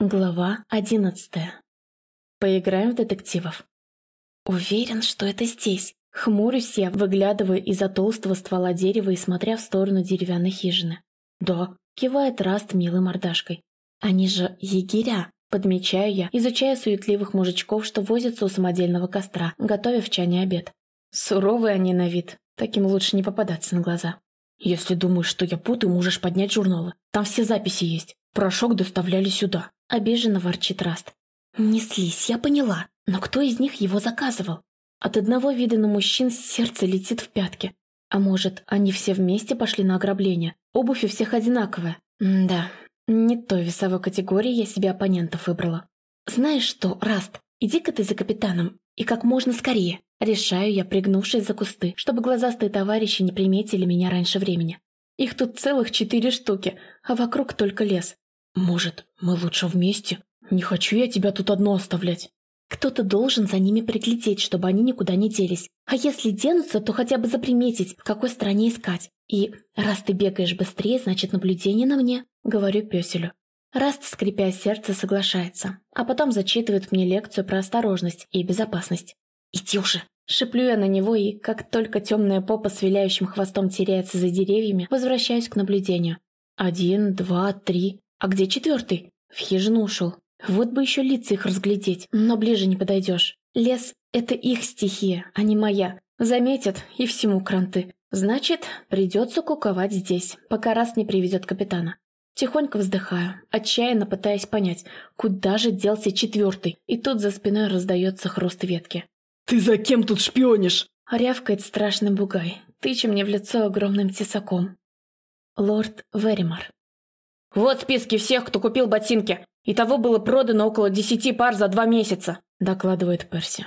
Глава одиннадцатая. Поиграем в детективов. Уверен, что это здесь. Хмурюсь я, выглядывая из-за толстого ствола дерева и смотря в сторону деревянной хижины. Да, кивает Раст милой мордашкой. Они же егеря, подмечаю я, изучая суетливых мужичков, что возятся у самодельного костра, готовя в чане обед. Суровые они на вид, таким лучше не попадаться на глаза. Если думаешь, что я путаю, можешь поднять журналы. Там все записи есть. Порошок доставляли сюда. Обиженно ворчит Раст. Неслись, я поняла. Но кто из них его заказывал? От одного вида на мужчин сердце летит в пятки. А может, они все вместе пошли на ограбление? Обувь у всех одинаковая. М да, не той весовой категории я себе оппонентов выбрала. Знаешь что, Раст, иди-ка ты за капитаном. И как можно скорее. Решаю я, пригнувшись за кусты, чтобы глазастые товарищи не приметили меня раньше времени. Их тут целых четыре штуки, а вокруг только лес. «Может, мы лучше вместе? Не хочу я тебя тут одно оставлять». Кто-то должен за ними приглядеть, чтобы они никуда не делись. А если денутся, то хотя бы заприметить, в какой стране искать. И раз ты бегаешь быстрее, значит наблюдение на мне, говорю пёселю. Раст, скрипя сердце, соглашается, а потом зачитывает мне лекцию про осторожность и безопасность. «Иди уже!» Шиплю я на него и, как только темная попа с виляющим хвостом теряется за деревьями, возвращаюсь к наблюдению. Один, два, три. А где четвертый? В хижину ушел. Вот бы еще лица их разглядеть, но ближе не подойдешь. Лес — это их стихия, а не моя. Заметят, и всему кранты. Значит, придется куковать здесь, пока раз не приведет капитана. Тихонько вздыхаю, отчаянно пытаясь понять, куда же делся четвертый, и тут за спиной раздается хруст ветки. «Ты за кем тут шпионишь?» Рявкает страшный бугай, тыча мне в лицо огромным тесаком. Лорд Веримар. «Вот списки всех, кто купил ботинки. И того было продано около десяти пар за два месяца», — докладывает Перси.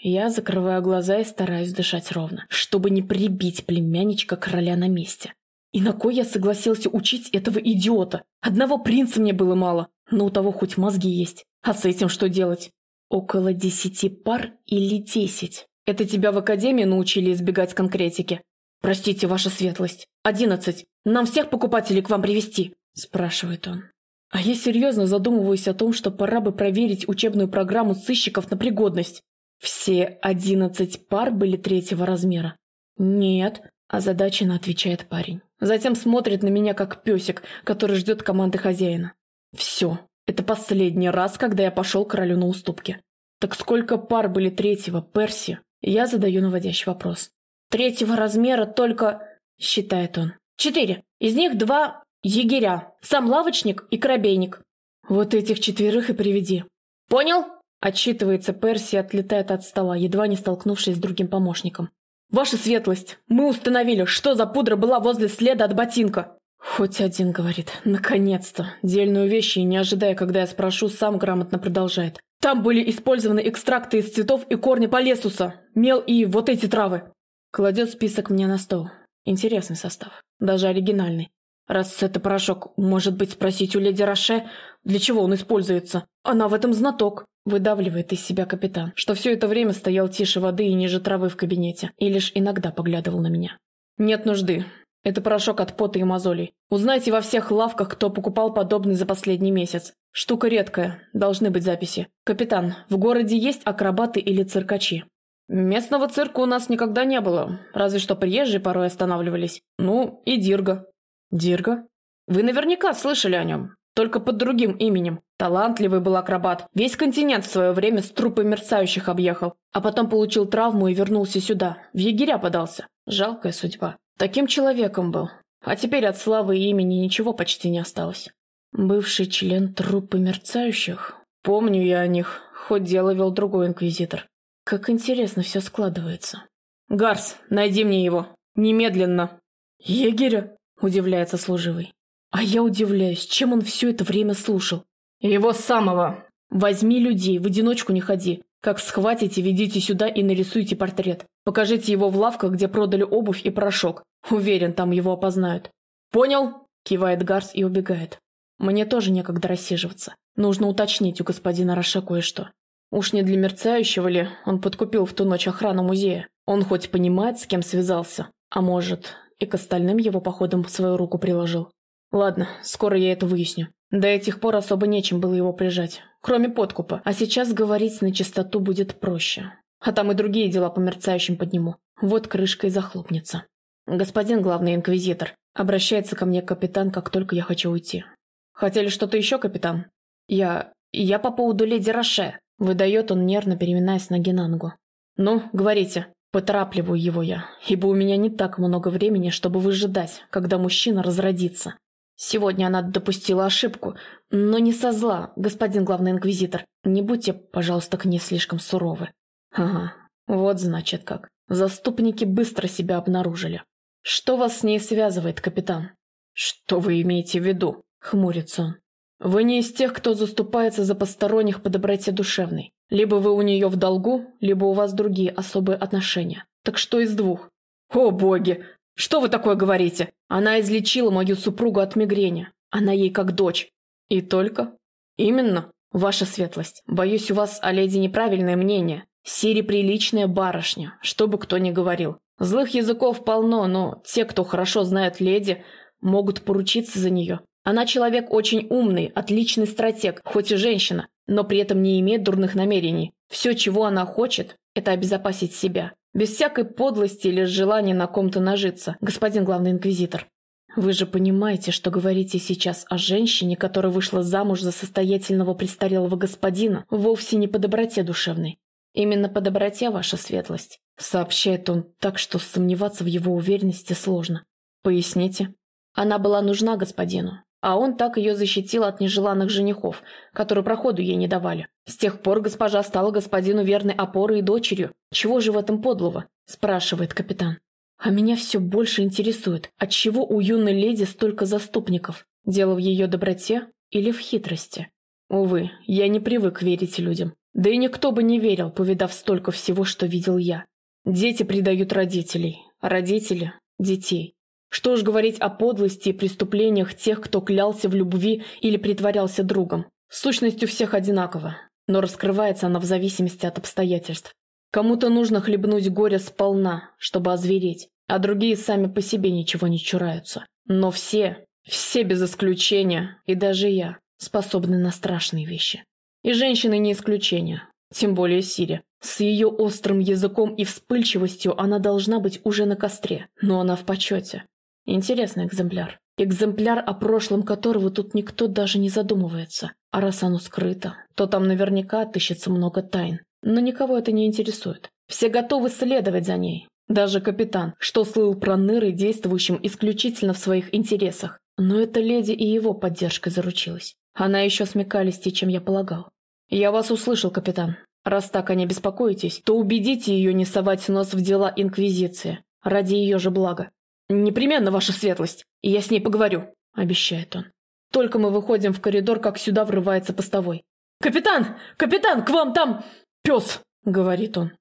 Я закрываю глаза и стараюсь дышать ровно, чтобы не прибить племянничка короля на месте. И на кой я согласился учить этого идиота? Одного принца мне было мало, но у того хоть мозги есть. А с этим что делать? Около десяти пар или десять? Это тебя в академии научили избегать конкретики? Простите, ваша светлость. Одиннадцать. Нам всех покупателей к вам привести спрашивает он. А я серьезно задумываюсь о том, что пора бы проверить учебную программу сыщиков на пригодность. Все одиннадцать пар были третьего размера. Нет, озадаченно отвечает парень. Затем смотрит на меня как песик, который ждет команды хозяина. Все, это последний раз, когда я пошел королю на уступки. Так сколько пар были третьего, Перси? Я задаю наводящий вопрос. Третьего размера только... Считает он. Четыре. Из них два Егеря. Сам лавочник и коробейник. Вот этих четверых и приведи. Понял? Отчитывается Перси и отлетает от стола, едва не столкнувшись с другим помощником. «Ваша светлость, мы установили, что за пудра была возле следа от ботинка!» Хоть один говорит. Наконец-то. Дельную вещь и не ожидая, когда я спрошу, сам грамотно продолжает. Там были использованы экстракты из цветов и корни полесуса, мел и вот эти травы. Кладет список мне на стол. Интересный состав. Даже оригинальный. Раз это порошок, может быть, спросить у леди Роше, для чего он используется? Она в этом знаток. Выдавливает из себя капитан, что все это время стоял тише воды и ниже травы в кабинете, и лишь иногда поглядывал на меня. Нет нужды. Это порошок от пота и мозолей. Узнайте во всех лавках, кто покупал подобный за последний месяц. Штука редкая, должны быть записи. Капитан, в городе есть акробаты или циркачи? Местного цирка у нас никогда не было, разве что приезжие порой останавливались. Ну, и Дирга. Дирга? Вы наверняка слышали о нем, только под другим именем. Талантливый был акробат. Весь континент в свое время с трупы мерцающих объехал. А потом получил травму и вернулся сюда. В егеря подался. Жалкая судьба. Таким человеком был. А теперь от славы и имени ничего почти не осталось. Бывший член труппы мерцающих? Помню я о них, хоть дело вел другой инквизитор. Как интересно все складывается. Гарс, найди мне его. Немедленно. Егеря? Удивляется служивый. А я удивляюсь, чем он все это время слушал. Его самого. Возьми людей, в одиночку не ходи. Как схватите, ведите сюда и нарисуйте портрет. Покажите его в лавках, где продали обувь и порошок. Уверен, там его опознают. Понял? Кивает Гарс и убегает. Мне тоже некогда рассиживаться. Нужно уточнить у господина Роше кое-что. Уж не для мерцающего ли он подкупил в ту ночь охрану музея? Он хоть понимает, с кем связался, а может, и к остальным его походам свою руку приложил. Ладно, скоро я это выясню. До этих пор особо нечем было его прижать, кроме подкупа, а сейчас говорить на чистоту будет проще. А там и другие дела по мерцающим подниму. Вот крышка и захлопнется. Господин главный инквизитор, обращается ко мне капитан, как только я хочу уйти. Хотели что-то еще, капитан? Я... я по поводу леди Роше. Выдает он нервно, переминаясь ноги на ногу. Ну, говорите. Поторапливаю его я, ибо у меня не так много времени, чтобы выжидать, когда мужчина разродится. Сегодня она допустила ошибку, но не со зла, господин главный инквизитор. Не будьте, пожалуйста, к ней слишком суровы. Ага, вот значит как. Заступники быстро себя обнаружили. Что вас с ней связывает, капитан? Что вы имеете в виду? Хмурится он. Вы не из тех, кто заступается за посторонних по доброте душевной. Либо вы у нее в долгу, либо у вас другие особые отношения. Так что из двух? О боги! Что вы такое говорите? Она излечила мою супругу от мигрени. Она ей как дочь. И только? Именно, ваша светлость. Боюсь, у вас о леди неправильное мнение. Сири приличная барышня, что бы кто ни говорил. Злых языков полно, но те, кто хорошо знает леди, могут поручиться за нее. Она человек очень умный, отличный стратег, хоть и женщина, но при этом не имеет дурных намерений. Все, чего она хочет, это обезопасить себя. Без всякой подлости или желания на ком-то нажиться, господин главный инквизитор. Вы же понимаете, что говорите сейчас о женщине, которая вышла замуж за состоятельного престарелого господина, вовсе не по доброте душевной. «Именно по доброте, ваша светлость», — сообщает он так, что сомневаться в его уверенности сложно. «Поясните». Она была нужна господину, а он так ее защитил от нежеланных женихов, которые проходу ей не давали. С тех пор госпожа стала господину верной опорой и дочерью. Чего же в этом подлого? спрашивает капитан. А меня все больше интересует, отчего у юной леди столько заступников? Дело в ее доброте или в хитрости? Увы, я не привык верить людям. Да и никто бы не верил, повидав столько всего, что видел я. Дети предают родителей, а родители – детей. Что уж говорить о подлости и преступлениях тех, кто клялся в любви или притворялся другом. Сущность у всех одинакова, но раскрывается она в зависимости от обстоятельств. Кому-то нужно хлебнуть горе сполна, чтобы озвереть, а другие сами по себе ничего не чураются. Но все, все без исключения, и даже я, способны на страшные вещи. И женщины не исключение, тем более Сири. С ее острым языком и вспыльчивостью она должна быть уже на костре, но она в почете. Интересный экземпляр. Экземпляр, о прошлом которого тут никто даже не задумывается. А раз оно скрыто, то там наверняка отыщется много тайн. Но никого это не интересует. Все готовы следовать за ней. Даже капитан, что слыл пронырой, действующим исключительно в своих интересах. Но эта леди и его поддержкой заручилась. Она еще смекалистее, чем я полагал. «Я вас услышал, капитан. Раз так о ней беспокоитесь, то убедите ее не совать нос в дела Инквизиции. Ради ее же блага. Непременно, ваша светлость, и я с ней поговорю», — обещает он. Только мы выходим в коридор, как сюда врывается постовой. «Капитан! Капитан, к вам там пес!» — говорит он.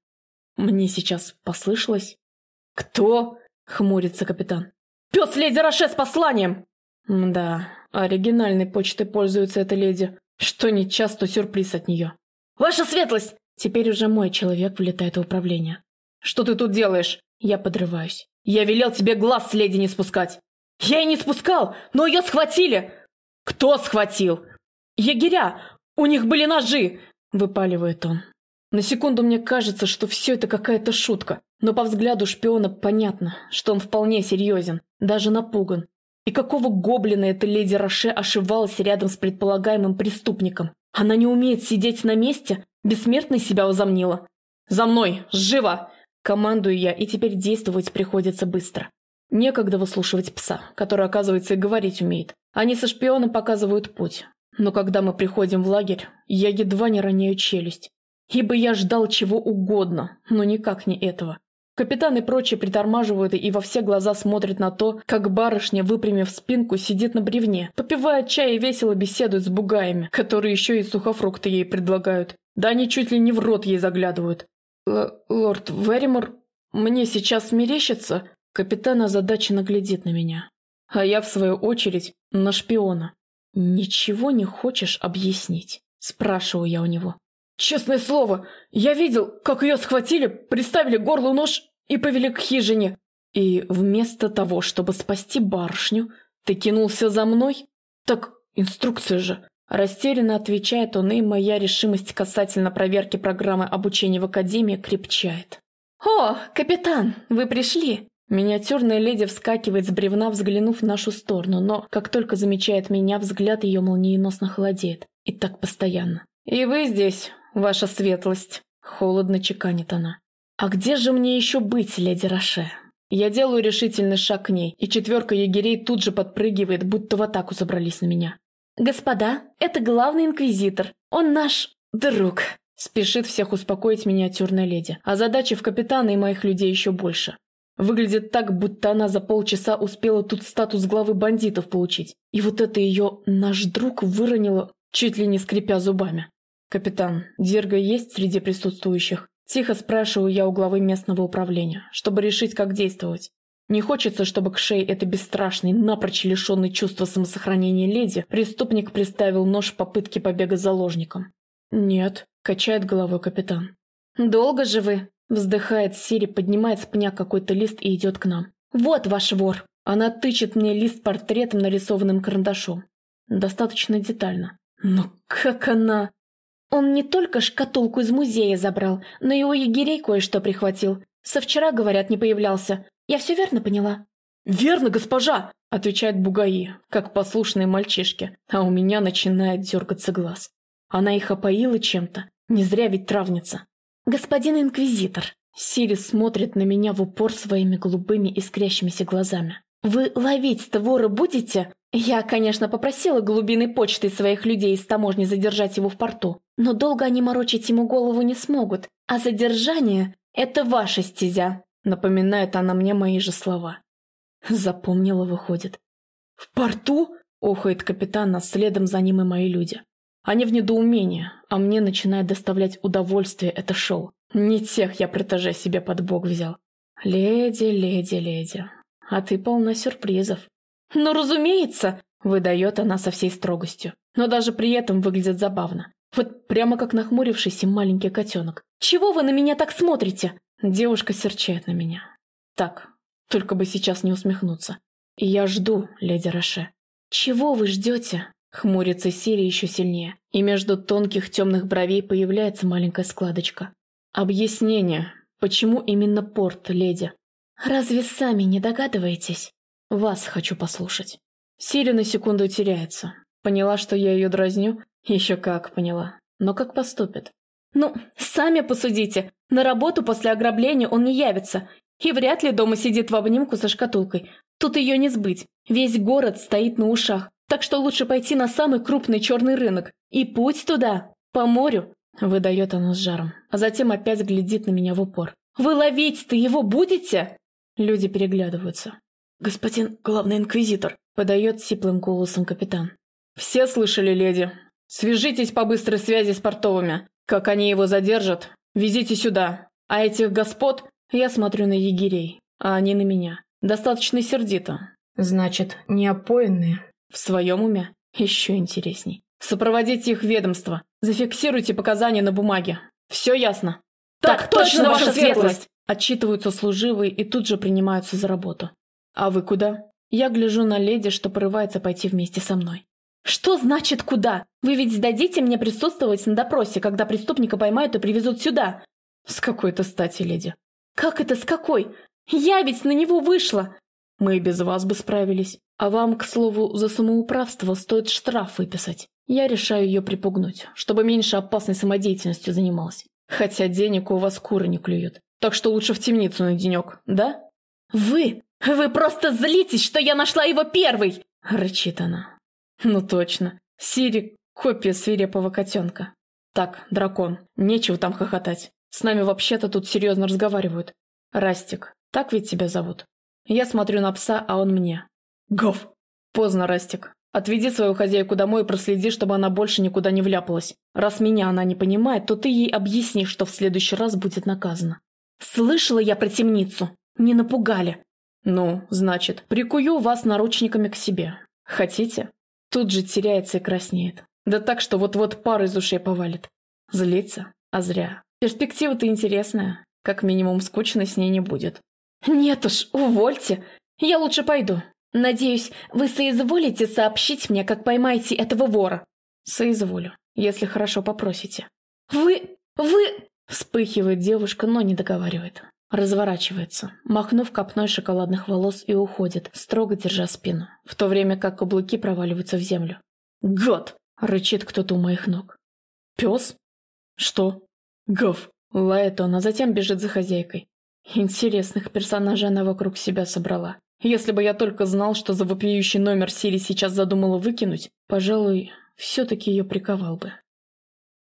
Мне сейчас послышалось. «Кто?» — хмурится капитан. «Пес леди Роше с посланием!» Да, оригинальной почтой пользуется эта леди. Что не часто сюрприз от нее. «Ваша светлость!» Теперь уже мой человек влетает в управление. «Что ты тут делаешь?» Я подрываюсь. «Я велел тебе глаз с леди не спускать!» «Я и не спускал, но ее схватили!» «Кто схватил?» «Егеря! У них были ножи!» Выпаливает он. На секунду мне кажется, что все это какая-то шутка, но по взгляду шпиона понятно, что он вполне серьезен, даже напуган. И какого гоблина эта леди Роше ошивалась рядом с предполагаемым преступником? Она не умеет сидеть на месте? Бессмертной себя возомнила? «За мной! Живо!» Командую я, и теперь действовать приходится быстро. Некогда выслушивать пса, который, оказывается, и говорить умеет. Они со шпионом показывают путь. Но когда мы приходим в лагерь, я едва не роняю челюсть. Ибо я ждал чего угодно, но никак не этого. Капитан и прочие притормаживают и во все глаза смотрят на то, как барышня, выпрямив спинку, сидит на бревне, попивает чай и весело беседует с бугаями, которые еще и сухофрукты ей предлагают. Да они чуть ли не в рот ей заглядывают. Л «Лорд Веримор, мне сейчас мерещится?» Капитан озадаченно глядит на меня. А я, в свою очередь, на шпиона. «Ничего не хочешь объяснить?» Спрашиваю я у него. Честное слово, я видел, как ее схватили, приставили горлу нож и повели к хижине. И вместо того, чтобы спасти барышню, ты кинулся за мной? Так Инструкция же. Растерянно отвечает он, и моя решимость касательно проверки программы обучения в Академии крепчает. «О, капитан, вы пришли!» Миниатюрная леди вскакивает с бревна, взглянув в нашу сторону, но как только замечает меня, взгляд ее молниеносно холодеет. И так постоянно. «И вы здесь, ваша светлость!» Холодно чеканит она. «А где же мне еще быть, леди Роше?» Я делаю решительный шаг к ней, и четверка егерей тут же подпрыгивает, будто в атаку забрались на меня. «Господа, это главный инквизитор. Он наш друг», — спешит всех успокоить миниатюрная леди. А задачи в капитана и моих людей еще больше. Выглядит так, будто она за полчаса успела тут статус главы бандитов получить. И вот это ее «наш друг» выронило, чуть ли не скрипя зубами. «Капитан, Дирга есть среди присутствующих?» Тихо спрашиваю я у главы местного управления, чтобы решить, как действовать. Не хочется, чтобы к шее этой бесстрашной, напрочь лишенной чувства самосохранения леди, преступник приставил нож в попытке побега заложником. «Нет», — качает головой капитан. «Долго же вы?» — вздыхает Сири, поднимает с пня какой-то лист и идет к нам. «Вот ваш вор!» Она тычет мне лист портретом, нарисованным карандашом. Достаточно детально. Но как она... Он не только шкатулку из музея забрал, но и у егерей кое-что прихватил. Со вчера, говорят, не появлялся. Я все верно поняла?» «Верно, госпожа!» — отвечает Бугаи, как послушные мальчишки, а у меня начинает дергаться глаз. Она их опоила чем-то, не зря ведь травница. «Господин инквизитор!» Сири смотрит на меня в упор своими голубыми искрящимися глазами. «Вы ловить-то вора будете? Я, конечно, попросила глубины почты своих людей из таможни задержать его в порту, но долго они морочить ему голову не смогут, а задержание — это ваша стезя», — напоминает она мне мои же слова. Запомнила, выходит. «В порту?» — охает капитан, а следом за ним и мои люди. Они в недоумении, а мне начинает доставлять удовольствие это шоу. Не тех я протеже себе под бок взял. Леди, леди, леди, а ты полна сюрпризов. «Ну, разумеется!» — выдает она со всей строгостью. Но даже при этом выглядит забавно. Вот прямо как нахмурившийся маленький котенок. «Чего вы на меня так смотрите?» Девушка серчает на меня. Так, только бы сейчас не усмехнуться. Я жду, леди Роше. «Чего вы ждете?» Хмурится Сири еще сильнее, и между тонких темных бровей появляется маленькая складочка. «Объяснение, почему именно порт, леди?» «Разве сами не догадываетесь?» Вас хочу послушать. Сири на секунду теряется. Поняла, что я ее дразню? Еще как поняла. Но как поступит? Ну, сами посудите. На работу после ограбления он не явится. И вряд ли дома сидит в обнимку со шкатулкой. Тут ее не сбыть. Весь город стоит на ушах. Так что лучше пойти на самый крупный черный рынок. И путь туда, по морю, выдает она с жаром. А затем опять глядит на меня в упор. Вы ловить-то его будете? Люди переглядываются. «Господин главный инквизитор», — подает сиплым голосом капитан. «Все слышали, леди. Свяжитесь по быстрой связи с портовыми. Как они его задержат, везите сюда. А этих господ я смотрю на егерей, а они на меня. Достаточно сердито. Значит, не опоенные. В своем уме? Еще интересней. Сопроводите их ведомство. Зафиксируйте показания на бумаге. Все ясно?» «Так, так точно, ваша светлость!» Отчитываются служивые и тут же принимаются за работу. «А вы куда?» Я гляжу на леди, что порывается пойти вместе со мной. «Что значит куда? Вы ведь сдадите мне присутствовать на допросе, когда преступника поймают и привезут сюда?» «С какой-то стати, леди?» «Как это с какой? Я ведь на него вышла!» «Мы и без вас бы справились. А вам, к слову, за самоуправство стоит штраф выписать. Я решаю ее припугнуть, чтобы меньше опасной самодеятельностью занималась. Хотя денег у вас куры не клюют. Так что лучше в темницу на денек, да?» «Вы! «Вы просто злитесь, что я нашла его первой!» — рычит она. «Ну точно. Сири — копия свирепого котенка. Так, дракон, нечего там хохотать. С нами вообще-то тут серьезно разговаривают. Растик, так ведь тебя зовут? Я смотрю на пса, а он мне. Гов! Поздно, Растик. Отведи свою хозяйку домой и проследи, чтобы она больше никуда не вляпалась. Раз меня она не понимает, то ты ей объясни, что в следующий раз будет наказана. Слышала я про темницу. Не напугали. «Ну, значит, прикую вас наручниками к себе. Хотите?» Тут же теряется и краснеет. Да так, что вот-вот пар из ушей повалит. Злится? А зря. Перспектива-то интересная. Как минимум, скучно с ней не будет. «Нет уж, увольте. Я лучше пойду. Надеюсь, вы соизволите сообщить мне, как поймаете этого вора. Соизволю, если хорошо попросите. Вы... вы... Вспыхивает девушка, но не договаривает. Разворачивается, махнув копной шоколадных волос и уходит, строго держа спину, в то время как каблуки проваливаются в землю. «Гад!» — рычит кто-то у моих ног. «Пес?» «Что?» «Гав!» — лает он, а затем бежит за хозяйкой. Интересных персонажей она вокруг себя собрала. Если бы я только знал, что за вопиющий номер Сири сейчас задумала выкинуть, пожалуй, все-таки ее приковал бы.